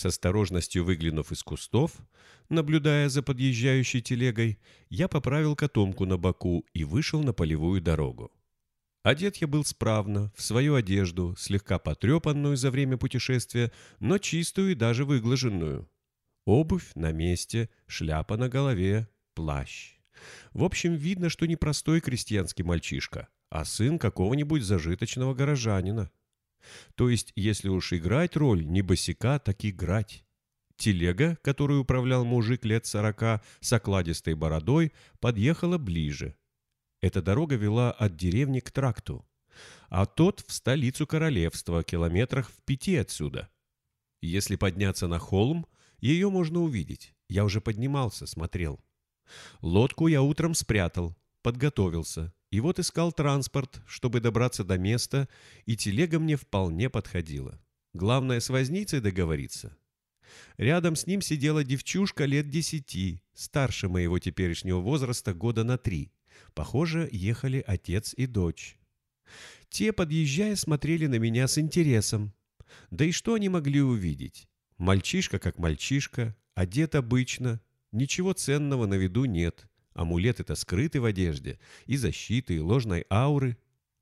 С осторожностью выглянув из кустов, наблюдая за подъезжающей телегой, я поправил котомку на боку и вышел на полевую дорогу. Одет я был справно, в свою одежду, слегка потрепанную за время путешествия, но чистую и даже выглаженную. Обувь на месте, шляпа на голове, плащ. В общем, видно, что не простой крестьянский мальчишка, а сын какого-нибудь зажиточного горожанина. То есть, если уж играть роль не босика, так играть. Телега, которую управлял мужик лет сорока с окладистой бородой, подъехала ближе. Эта дорога вела от деревни к тракту, а тот в столицу королевства, километрах в пяти отсюда. Если подняться на холм, ее можно увидеть. Я уже поднимался, смотрел. Лодку я утром спрятал, подготовился. И вот искал транспорт, чтобы добраться до места, и телега мне вполне подходила. Главное, с возницей договориться. Рядом с ним сидела девчушка лет десяти, старше моего теперешнего возраста года на три. Похоже, ехали отец и дочь. Те, подъезжая, смотрели на меня с интересом. Да и что они могли увидеть? Мальчишка как мальчишка, одет обычно, ничего ценного на виду нет. Амулет это скрыты в одежде, и защиты, и ложной ауры.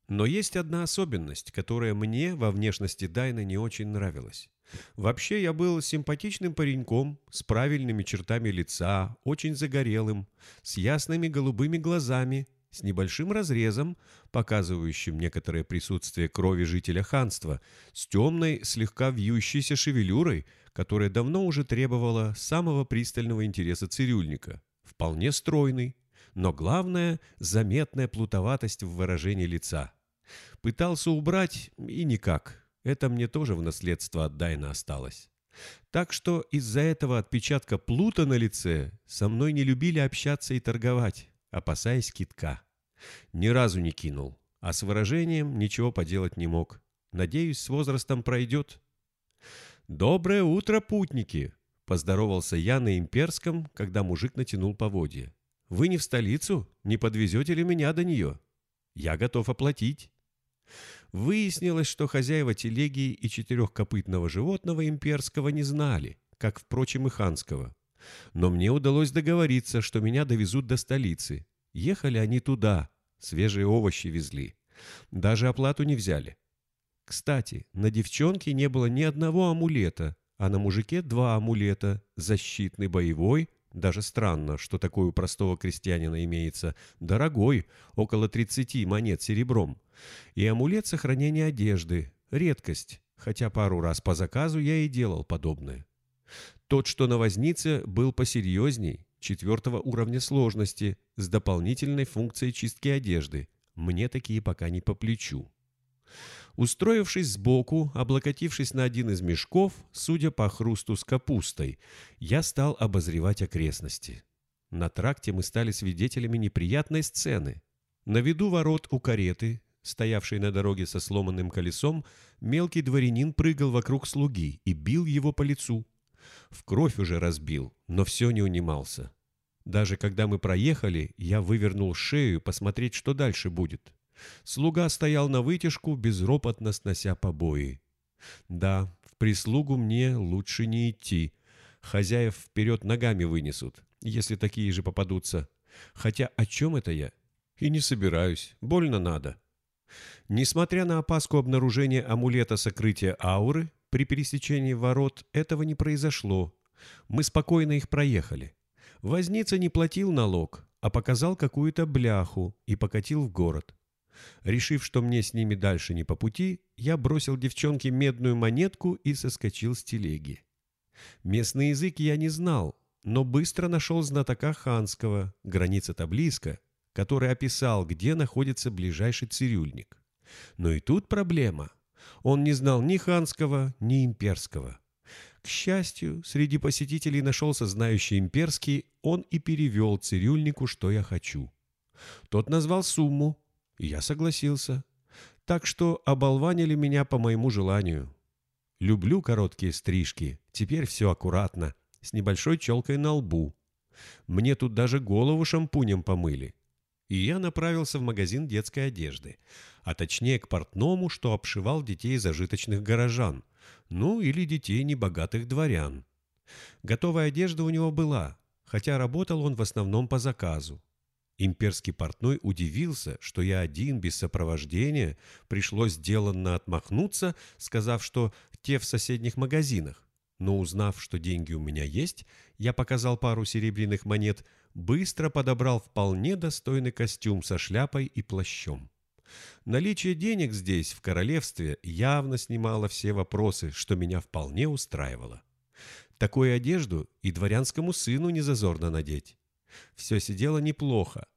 Но есть одна особенность, которая мне во внешности Дайна не очень нравилась. Вообще я был симпатичным пареньком, с правильными чертами лица, очень загорелым, с ясными голубыми глазами, с небольшим разрезом, показывающим некоторое присутствие крови жителя ханства, с темной, слегка вьющейся шевелюрой, которая давно уже требовала самого пристального интереса цирюльника, вполне стройный, но главное – заметная плутоватость в выражении лица. Пытался убрать и никак – это мне тоже в наследство от Дайна осталось. Так что из-за этого отпечатка плута на лице со мной не любили общаться и торговать, опасаясь китка. Ни разу не кинул, а с выражением ничего поделать не мог. Надеюсь, с возрастом пройдет. «Доброе утро, путники!» — поздоровался я на имперском, когда мужик натянул поводья. «Вы не в столицу? Не подвезете ли меня до нее? Я готов оплатить». Выяснилось, что хозяева телеги и четырехкопытного животного имперского не знали, как, впрочем, и ханского. Но мне удалось договориться, что меня довезут до столицы. Ехали они туда, свежие овощи везли. Даже оплату не взяли. Кстати, на девчонке не было ни одного амулета, а на мужике два амулета – защитный боевой даже странно, что такой у простого крестьянина имеется. Дорогой, около 30 монет серебром. И амулет сохранения одежды. Редкость, хотя пару раз по заказу я и делал подобное. Тот, что на вознице, был посерьезней, четвертого уровня сложности, с дополнительной функцией чистки одежды. Мне такие пока не по плечу. Устроившись сбоку, облокотившись на один из мешков, судя по хрусту с капустой, я стал обозревать окрестности. На тракте мы стали свидетелями неприятной сцены. На виду ворот у кареты, стоявшей на дороге со сломанным колесом, мелкий дворянин прыгал вокруг слуги и бил его по лицу. В кровь уже разбил, но все не унимался. Даже когда мы проехали, я вывернул шею посмотреть, что дальше будет. Слуга стоял на вытяжку, безропотно снося побои. Да, в прислугу мне лучше не идти. Хозяев вперед ногами вынесут, если такие же попадутся. Хотя о чем это я? И не собираюсь, больно надо. Несмотря на опаску обнаружения амулета сокрытия ауры, при пересечении ворот этого не произошло. Мы спокойно их проехали. Возница не платил налог, а показал какую-то бляху и покатил в город. Решив, что мне с ними дальше не по пути, я бросил девчонке медную монетку и соскочил с телеги. Местный язык я не знал, но быстро нашел знатока ханского, граница-то близко, который описал, где находится ближайший цирюльник. Но и тут проблема. Он не знал ни ханского, ни имперского. К счастью, среди посетителей нашелся знающий имперский, он и перевел цирюльнику, что я хочу. Тот назвал сумму, я согласился. Так что оболванили меня по моему желанию. Люблю короткие стрижки. Теперь все аккуратно, с небольшой челкой на лбу. Мне тут даже голову шампунем помыли. И я направился в магазин детской одежды, а точнее к портному, что обшивал детей зажиточных горожан, Ну, или детей небогатых дворян. Готовая одежда у него была, хотя работал он в основном по заказу. Имперский портной удивился, что я один, без сопровождения, пришлось деланно отмахнуться, сказав, что те в соседних магазинах. Но узнав, что деньги у меня есть, я показал пару серебряных монет, быстро подобрал вполне достойный костюм со шляпой и плащом. Наличие денег здесь, в королевстве, явно снимало все вопросы, что меня вполне устраивало. Такую одежду и дворянскому сыну не зазорно надеть. Все сидело неплохо,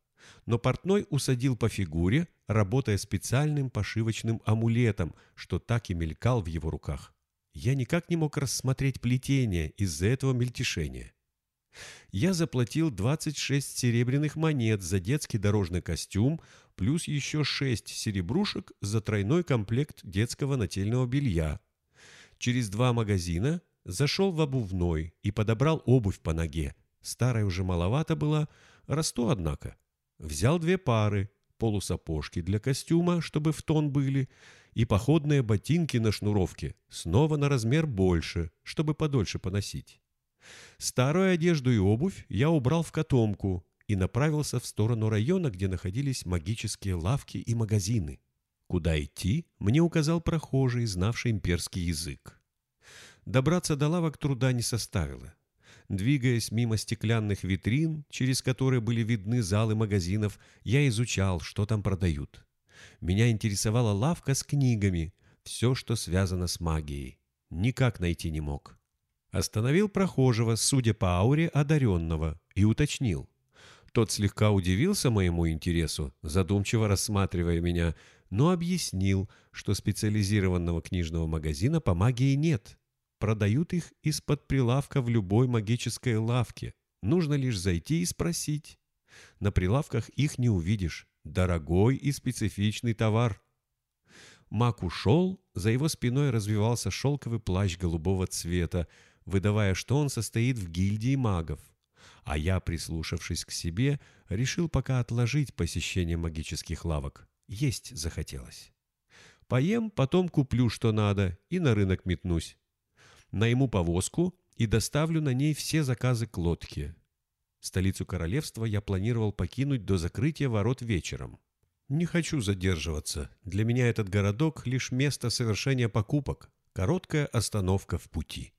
но портной усадил по фигуре, работая специальным пошивочным амулетом, что так и мелькал в его руках. Я никак не мог рассмотреть плетение из-за этого мельтешения. Я заплатил 26 серебряных монет за детский дорожный костюм, плюс еще 6 серебрушек за тройной комплект детского нательного белья. Через два магазина зашел в обувной и подобрал обувь по ноге. Старая уже маловато была, расту, однако. Взял две пары, полусапожки для костюма, чтобы в тон были, и походные ботинки на шнуровке, снова на размер больше, чтобы подольше поносить. Старую одежду и обувь я убрал в котомку и направился в сторону района, где находились магические лавки и магазины. Куда идти, мне указал прохожий, знавший имперский язык. Добраться до лавок труда не составило. Двигаясь мимо стеклянных витрин, через которые были видны залы магазинов, я изучал, что там продают. Меня интересовала лавка с книгами, все, что связано с магией. Никак найти не мог. Остановил прохожего, судя по ауре, одаренного, и уточнил. Тот слегка удивился моему интересу, задумчиво рассматривая меня, но объяснил, что специализированного книжного магазина по магии нет. Продают их из-под прилавка в любой магической лавке. Нужно лишь зайти и спросить. На прилавках их не увидишь. Дорогой и специфичный товар. Мак ушел, за его спиной развивался шелковый плащ голубого цвета, выдавая, что он состоит в гильдии магов. А я, прислушавшись к себе, решил пока отложить посещение магических лавок. Есть захотелось. Поем, потом куплю, что надо, и на рынок метнусь. Найму повозку и доставлю на ней все заказы к лодке. Столицу королевства я планировал покинуть до закрытия ворот вечером. Не хочу задерживаться. Для меня этот городок — лишь место совершения покупок, короткая остановка в пути.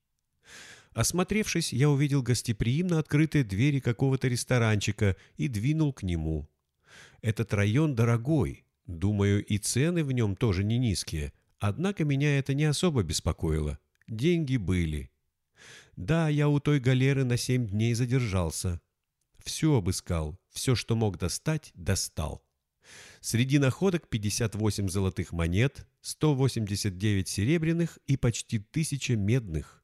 Осмотревшись, я увидел гостеприимно открытые двери какого-то ресторанчика и двинул к нему. Этот район дорогой, думаю, и цены в нем тоже не низкие, однако меня это не особо беспокоило. Деньги были. Да, я у той галеры на семь дней задержался. Все обыскал, все, что мог достать, достал. Среди находок 58 золотых монет, 189 серебряных и почти тысяча медных.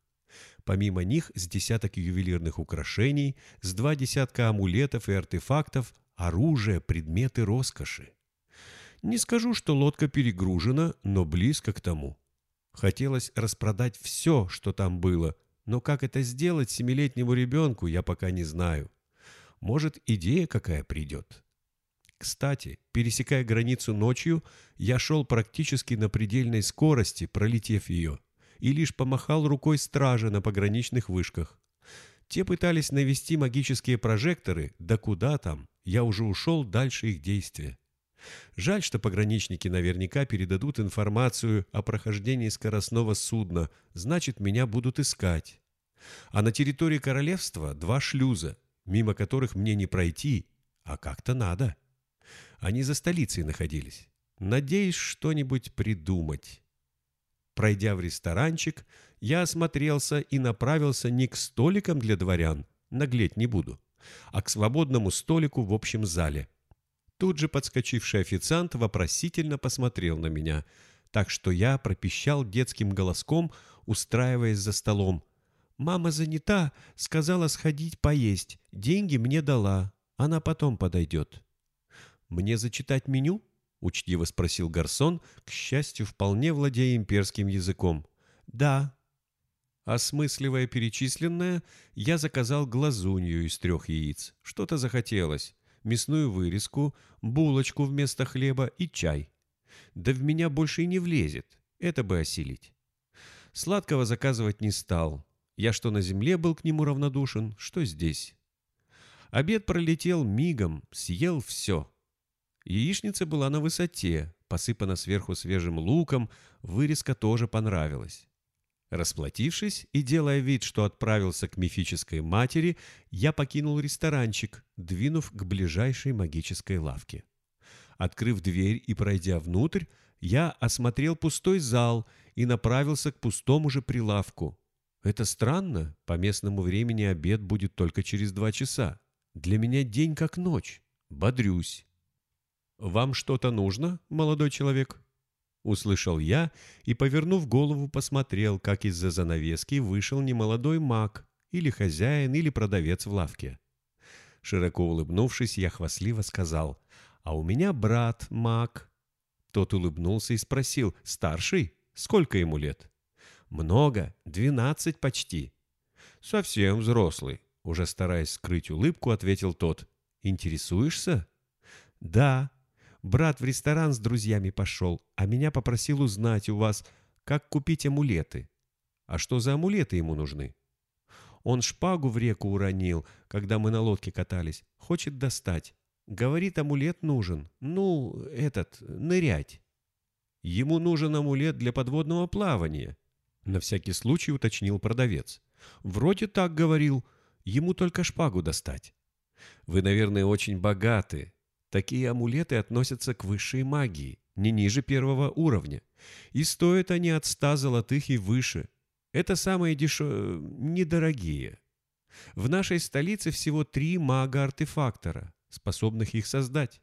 Помимо них с десяток ювелирных украшений, с два десятка амулетов и артефактов, оружие, предметы роскоши. Не скажу, что лодка перегружена, но близко к тому. Хотелось распродать все, что там было, но как это сделать семилетнему ребенку, я пока не знаю. Может, идея какая придет. Кстати, пересекая границу ночью, я шел практически на предельной скорости, пролетев ее и лишь помахал рукой стражи на пограничных вышках. Те пытались навести магические прожекторы, да куда там, я уже ушел дальше их действия. Жаль, что пограничники наверняка передадут информацию о прохождении скоростного судна, значит, меня будут искать. А на территории королевства два шлюза, мимо которых мне не пройти, а как-то надо. Они за столицей находились. Надеюсь что-нибудь придумать. Пройдя в ресторанчик, я осмотрелся и направился не к столикам для дворян, наглеть не буду, а к свободному столику в общем зале. Тут же подскочивший официант вопросительно посмотрел на меня, так что я пропищал детским голоском, устраиваясь за столом. «Мама занята, сказала сходить поесть, деньги мне дала, она потом подойдет». «Мне зачитать меню?» — учтиво спросил Гарсон, к счастью, вполне владея имперским языком. «Да». Осмысливая перечисленное, я заказал глазунью из трех яиц. Что-то захотелось. Мясную вырезку, булочку вместо хлеба и чай. Да в меня больше и не влезет. Это бы осилить. Сладкого заказывать не стал. Я что на земле был к нему равнодушен, что здесь. Обед пролетел мигом, съел все. Яичница была на высоте, посыпана сверху свежим луком, вырезка тоже понравилась. Расплатившись и делая вид, что отправился к мифической матери, я покинул ресторанчик, двинув к ближайшей магической лавке. Открыв дверь и пройдя внутрь, я осмотрел пустой зал и направился к пустому же прилавку. Это странно, по местному времени обед будет только через два часа. Для меня день как ночь. Бодрюсь. «Вам что-то нужно, молодой человек?» Услышал я и, повернув голову, посмотрел, как из-за занавески вышел немолодой маг, или хозяин, или продавец в лавке. Широко улыбнувшись, я хвастливо сказал, «А у меня брат маг». Тот улыбнулся и спросил, «Старший? Сколько ему лет?» «Много, двенадцать почти». «Совсем взрослый», уже стараясь скрыть улыбку, ответил тот. «Интересуешься?» «Да», Брат в ресторан с друзьями пошел, а меня попросил узнать у вас, как купить амулеты. А что за амулеты ему нужны? Он шпагу в реку уронил, когда мы на лодке катались. Хочет достать. Говорит, амулет нужен. Ну, этот, нырять. Ему нужен амулет для подводного плавания. На всякий случай уточнил продавец. Вроде так говорил. Ему только шпагу достать. Вы, наверное, очень богаты, Такие амулеты относятся к высшей магии, не ниже первого уровня. И стоят они от ста золотых и выше. Это самые дешевые, недорогие. В нашей столице всего три мага-артефактора, способных их создать.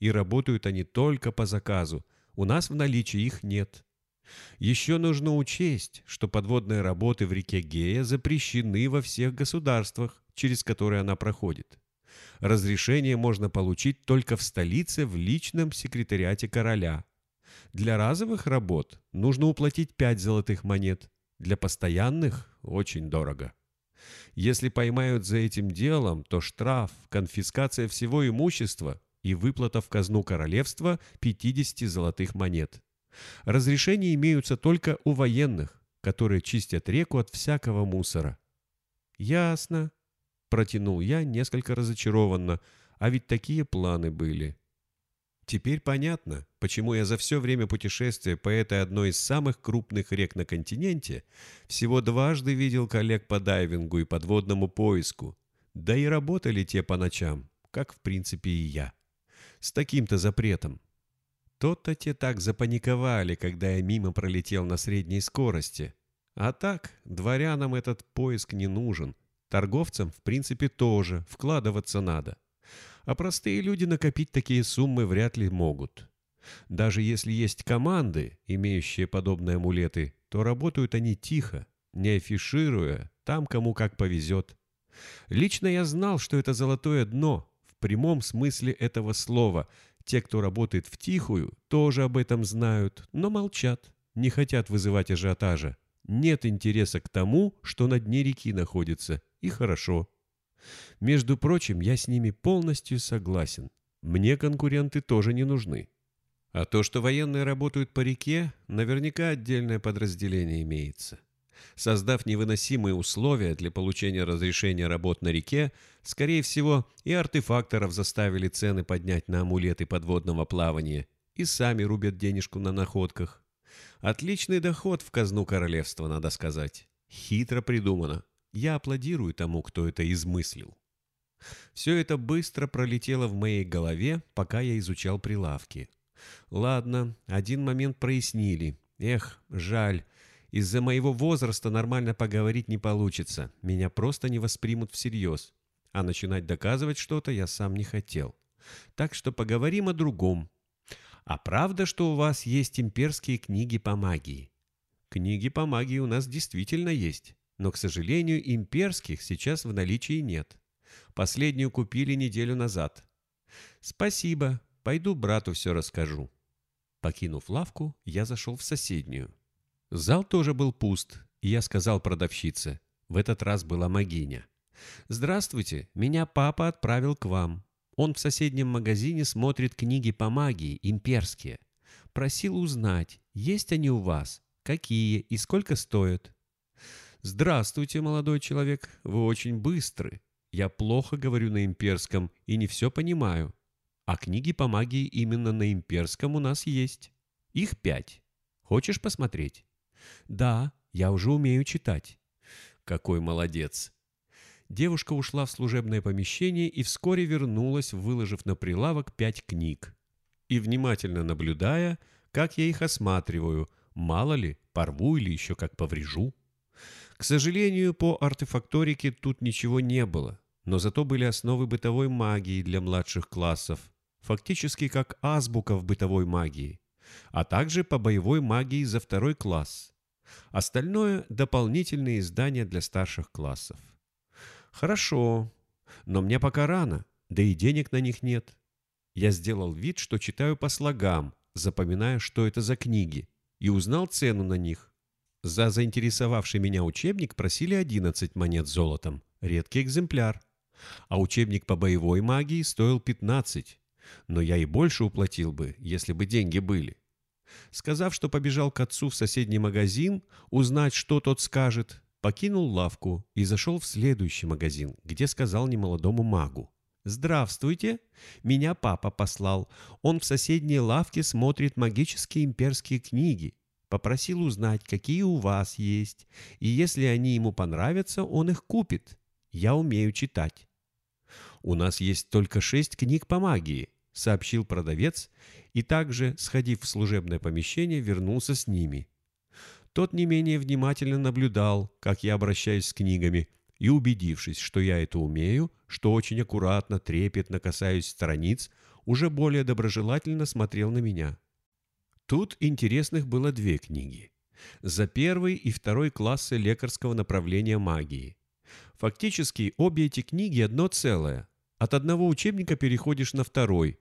И работают они только по заказу. У нас в наличии их нет. Еще нужно учесть, что подводные работы в реке Гея запрещены во всех государствах, через которые она проходит разрешение можно получить только в столице в личном секретариате короля. Для разовых работ нужно уплатить 5 золотых монет, для постоянных – очень дорого. Если поймают за этим делом, то штраф, конфискация всего имущества и выплата в казну королевства 50 золотых монет. Разрешения имеются только у военных, которые чистят реку от всякого мусора. Ясно. Протянул я несколько разочарованно, а ведь такие планы были. Теперь понятно, почему я за все время путешествия по этой одной из самых крупных рек на континенте всего дважды видел коллег по дайвингу и подводному поиску, да и работали те по ночам, как в принципе и я. С таким-то запретом. То-то те так запаниковали, когда я мимо пролетел на средней скорости. А так, дворянам этот поиск не нужен, Торговцам, в принципе, тоже вкладываться надо. А простые люди накопить такие суммы вряд ли могут. Даже если есть команды, имеющие подобные амулеты, то работают они тихо, не афишируя, там кому как повезет. Лично я знал, что это золотое дно, в прямом смысле этого слова. Те, кто работает в тихую, тоже об этом знают, но молчат, не хотят вызывать ажиотажа. Нет интереса к тому, что на дне реки находится, и хорошо. Между прочим, я с ними полностью согласен. Мне конкуренты тоже не нужны. А то, что военные работают по реке, наверняка отдельное подразделение имеется. Создав невыносимые условия для получения разрешения работ на реке, скорее всего, и артефакторов заставили цены поднять на амулеты подводного плавания и сами рубят денежку на находках. Отличный доход в казну королевства, надо сказать. Хитро придумано. Я аплодирую тому, кто это измыслил. Все это быстро пролетело в моей голове, пока я изучал прилавки. Ладно, один момент прояснили. Эх, жаль. Из-за моего возраста нормально поговорить не получится. Меня просто не воспримут всерьез. А начинать доказывать что-то я сам не хотел. Так что поговорим о другом. А правда, что у вас есть имперские книги по магии? Книги по магии у нас действительно есть но, к сожалению, имперских сейчас в наличии нет. Последнюю купили неделю назад. Спасибо, пойду брату все расскажу. Покинув лавку, я зашел в соседнюю. Зал тоже был пуст, и я сказал продавщице. В этот раз была магиня. «Здравствуйте, меня папа отправил к вам. Он в соседнем магазине смотрит книги по магии, имперские. Просил узнать, есть они у вас, Какие и сколько стоят?» «Здравствуйте, молодой человек, вы очень быстры. Я плохо говорю на имперском и не все понимаю. А книги по магии именно на имперском у нас есть. Их пять. Хочешь посмотреть?» «Да, я уже умею читать». «Какой молодец!» Девушка ушла в служебное помещение и вскоре вернулась, выложив на прилавок пять книг. И внимательно наблюдая, как я их осматриваю, мало ли, порву или еще как поврежу. К сожалению, по артефакторике тут ничего не было, но зато были основы бытовой магии для младших классов, фактически как азбука в бытовой магии, а также по боевой магии за второй класс. Остальное – дополнительные издания для старших классов. Хорошо, но мне пока рано, да и денег на них нет. Я сделал вид, что читаю по слогам, запоминая, что это за книги, и узнал цену на них. За заинтересовавший меня учебник просили 11 монет золотом, редкий экземпляр. А учебник по боевой магии стоил 15, но я и больше уплатил бы, если бы деньги были. Сказав, что побежал к отцу в соседний магазин, узнать, что тот скажет, покинул лавку и зашел в следующий магазин, где сказал немолодому магу. «Здравствуйте! Меня папа послал. Он в соседней лавке смотрит магические имперские книги. Попросил узнать, какие у вас есть, и если они ему понравятся, он их купит. Я умею читать». «У нас есть только шесть книг по магии», — сообщил продавец, и также, сходив в служебное помещение, вернулся с ними. Тот не менее внимательно наблюдал, как я обращаюсь с книгами, и, убедившись, что я это умею, что очень аккуратно, трепетно касаюсь страниц, уже более доброжелательно смотрел на меня. Тут интересных было две книги. За первый и второй классы лекарского направления магии. Фактически обе эти книги одно целое. От одного учебника переходишь на второй.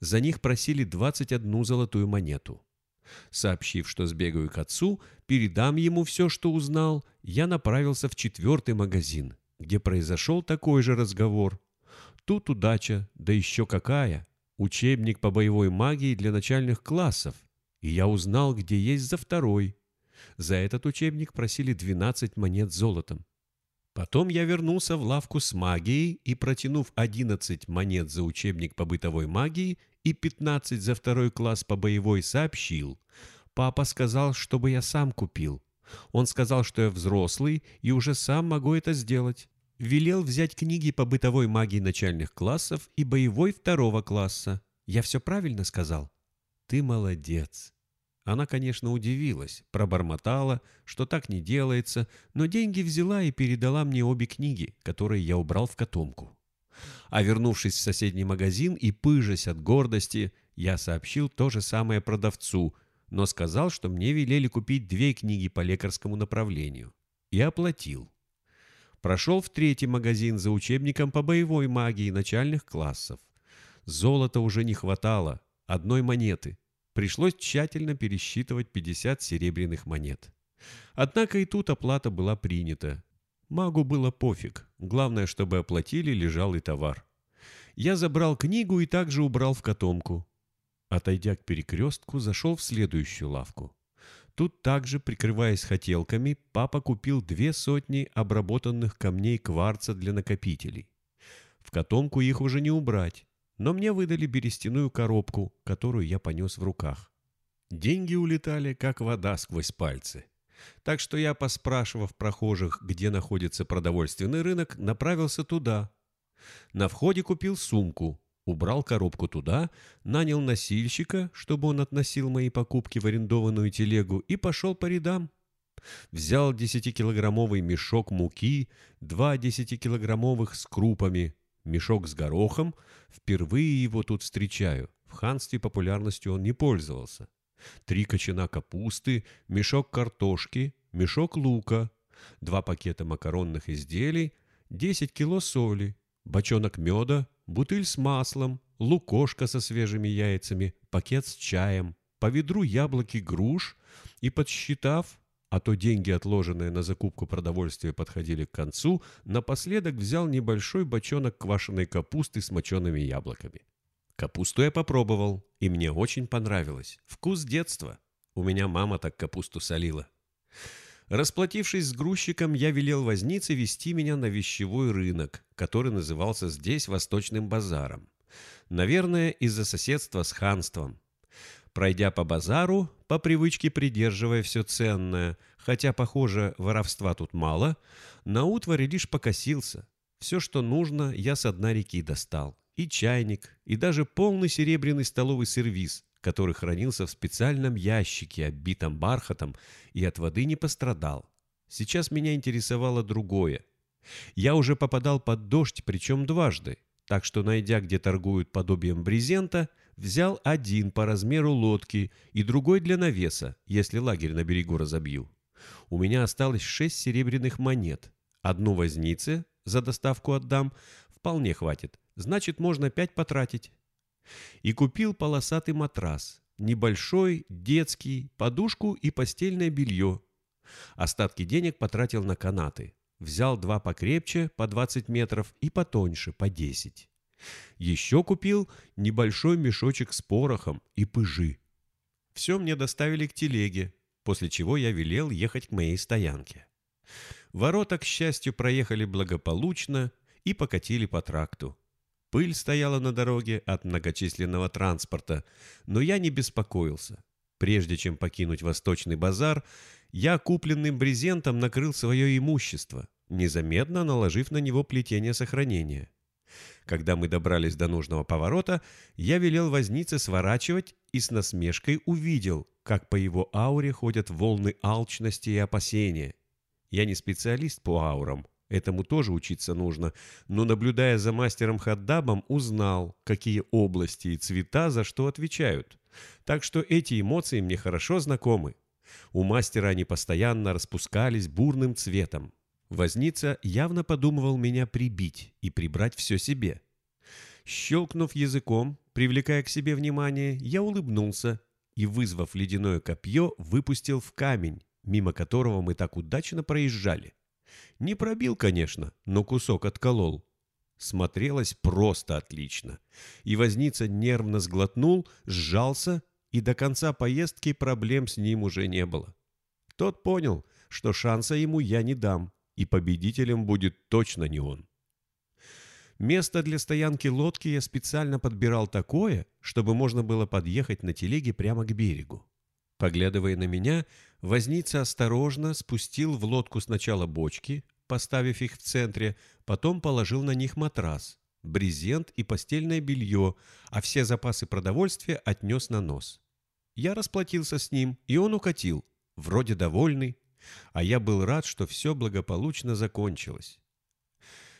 За них просили 21 золотую монету. Сообщив, что сбегаю к отцу, передам ему все, что узнал, я направился в четвертый магазин, где произошел такой же разговор. Тут удача, да еще какая! Учебник по боевой магии для начальных классов. И я узнал, где есть за второй. За этот учебник просили 12 монет золотом. Потом я вернулся в лавку с магией и, протянув 11 монет за учебник по бытовой магии и 15 за второй класс по боевой, сообщил. Папа сказал, чтобы я сам купил. Он сказал, что я взрослый и уже сам могу это сделать. Велел взять книги по бытовой магии начальных классов и боевой второго класса. Я все правильно сказал? Ты молодец. Она, конечно, удивилась, пробормотала, что так не делается, но деньги взяла и передала мне обе книги, которые я убрал в котомку. А вернувшись в соседний магазин и пыжась от гордости, я сообщил то же самое продавцу, но сказал, что мне велели купить две книги по лекарскому направлению. И оплатил. Прошел в третий магазин за учебником по боевой магии начальных классов. Золота уже не хватало, одной монеты – Пришлось тщательно пересчитывать 50 серебряных монет. Однако и тут оплата была принята. Магу было пофиг, главное, чтобы оплатили лежал и товар. Я забрал книгу и также убрал в котомку. Отойдя к перекрестку, зашел в следующую лавку. Тут также, прикрываясь хотелками, папа купил две сотни обработанных камней кварца для накопителей. В котомку их уже не убрать, но мне выдали берестяную коробку, которую я понес в руках. Деньги улетали, как вода сквозь пальцы. Так что я, поспрашивав прохожих, где находится продовольственный рынок, направился туда. На входе купил сумку, убрал коробку туда, нанял носильщика, чтобы он относил мои покупки в арендованную телегу, и пошел по рядам. Взял десятикилограммовый мешок муки, два десятикилограммовых с крупами, Мешок с горохом. Впервые его тут встречаю. В ханстве популярностью он не пользовался. Три кочана капусты, мешок картошки, мешок лука, два пакета макаронных изделий, 10 кило соли, бочонок меда, бутыль с маслом, лукошка со свежими яйцами, пакет с чаем, по ведру яблоки груш и, подсчитав, а то деньги, отложенные на закупку продовольствия, подходили к концу, напоследок взял небольшой бочонок квашеной капусты с мочеными яблоками. Капусту я попробовал, и мне очень понравилось. Вкус детства. У меня мама так капусту солила. Расплатившись с грузчиком, я велел вознице вести меня на вещевой рынок, который назывался здесь Восточным базаром. Наверное, из-за соседства с ханством. Пройдя по базару, по привычке придерживая все ценное, хотя, похоже, воровства тут мало, на утваре лишь покосился. Все, что нужно, я с дна реки достал. И чайник, и даже полный серебряный столовый сервиз, который хранился в специальном ящике, оббитом бархатом, и от воды не пострадал. Сейчас меня интересовало другое. Я уже попадал под дождь, причем дважды, так что, найдя, где торгуют подобием брезента, взял один по размеру лодки и другой для навеса, если лагерь на берегу разобью. У меня осталось шесть серебряных монет. Одну вознице, за доставку отдам, вполне хватит. Значит, можно пять потратить и купил полосатый матрас, небольшой, детский, подушку и постельное белье. Остатки денег потратил на канаты. Взял два покрепче, по 20 метров, и потоньше, по 10. Еще купил небольшой мешочек с порохом и пыжи. Все мне доставили к телеге, после чего я велел ехать к моей стоянке. Ворота, к счастью, проехали благополучно и покатили по тракту. Пыль стояла на дороге от многочисленного транспорта, но я не беспокоился. Прежде чем покинуть Восточный базар, я купленным брезентом накрыл свое имущество, незаметно наложив на него плетение сохранения. Когда мы добрались до нужного поворота, я велел вознице сворачивать и с насмешкой увидел, как по его ауре ходят волны алчности и опасения. Я не специалист по аурам, Этому тоже учиться нужно, но, наблюдая за мастером Хаддабом, узнал, какие области и цвета за что отвечают. Так что эти эмоции мне хорошо знакомы. У мастера они постоянно распускались бурным цветом. Возница явно подумывал меня прибить и прибрать все себе. Щелкнув языком, привлекая к себе внимание, я улыбнулся и, вызвав ледяное копье, выпустил в камень, мимо которого мы так удачно проезжали. Не пробил, конечно, но кусок отколол. Смотрелось просто отлично. И возница нервно сглотнул, сжался, и до конца поездки проблем с ним уже не было. Тот понял, что шанса ему я не дам, и победителем будет точно не он. Место для стоянки лодки я специально подбирал такое, чтобы можно было подъехать на телеге прямо к берегу. Поглядывая на меня, возница осторожно спустил в лодку сначала бочки, поставив их в центре, потом положил на них матрас, брезент и постельное белье, а все запасы продовольствия отнес на нос. Я расплатился с ним, и он укатил, вроде довольный, а я был рад, что все благополучно закончилось.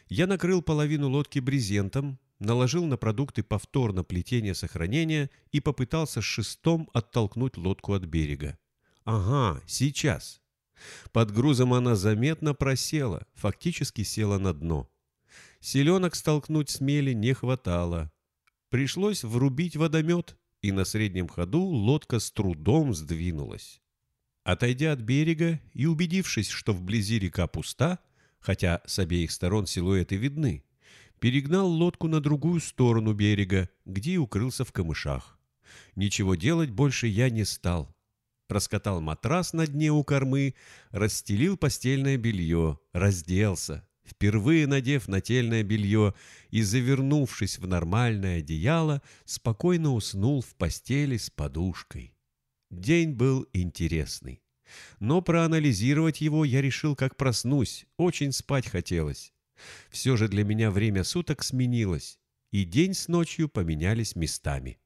Я накрыл половину лодки брезентом, наложил на продукты повторно плетение сохранения и попытался шестом оттолкнуть лодку от берега. Ага, сейчас. Под грузом она заметно просела, фактически села на дно. Селенок столкнуть с мели не хватало. Пришлось врубить водомет, и на среднем ходу лодка с трудом сдвинулась. Отойдя от берега и убедившись, что вблизи река пуста, хотя с обеих сторон силуэты видны, перегнал лодку на другую сторону берега, где и укрылся в камышах. Ничего делать больше я не стал. Раскатал матрас на дне у кормы, расстелил постельное белье, разделся, впервые надев нательное белье и, завернувшись в нормальное одеяло, спокойно уснул в постели с подушкой. День был интересный. Но проанализировать его я решил, как проснусь, очень спать хотелось. Все же для меня время суток сменилось, и день с ночью поменялись местами.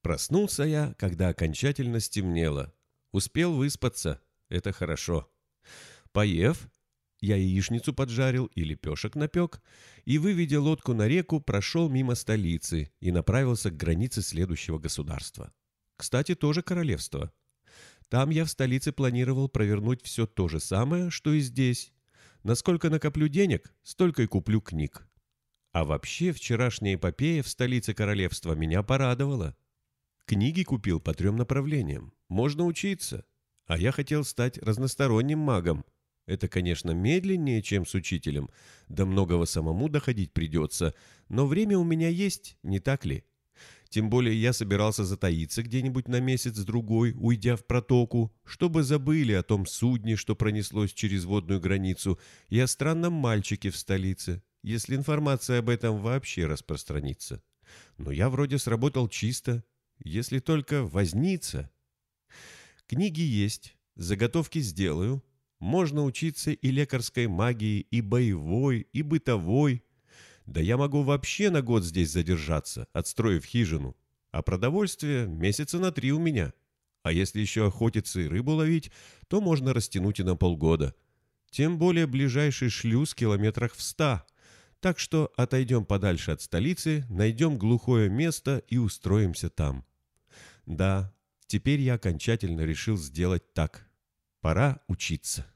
Проснулся я, когда окончательно стемнело. Успел выспаться, это хорошо. Поев, я яичницу поджарил и лепешек напек, и, выведя лодку на реку, прошел мимо столицы и направился к границе следующего государства. Кстати, тоже королевство. Там я в столице планировал провернуть все то же самое, что и здесь, Насколько накоплю денег, столько и куплю книг. А вообще, вчерашняя эпопея в столице королевства меня порадовала. Книги купил по трем направлениям. Можно учиться. А я хотел стать разносторонним магом. Это, конечно, медленнее, чем с учителем. До многого самому доходить придется. Но время у меня есть, не так ли? Тем более я собирался затаиться где-нибудь на месяц-другой, уйдя в протоку, чтобы забыли о том судне, что пронеслось через водную границу, и о странном мальчике в столице, если информация об этом вообще распространится. Но я вроде сработал чисто, если только возниться. Книги есть, заготовки сделаю. Можно учиться и лекарской магии, и боевой, и бытовой, да я могу вообще на год здесь задержаться, отстроив хижину. А продовольствие месяца на три у меня. А если еще охотиться и рыбу ловить, то можно растянуть и на полгода. Тем более ближайший шлюз километрах в ста. Так что отойдем подальше от столицы, найдем глухое место и устроимся там. Да, теперь я окончательно решил сделать так. Пора учиться.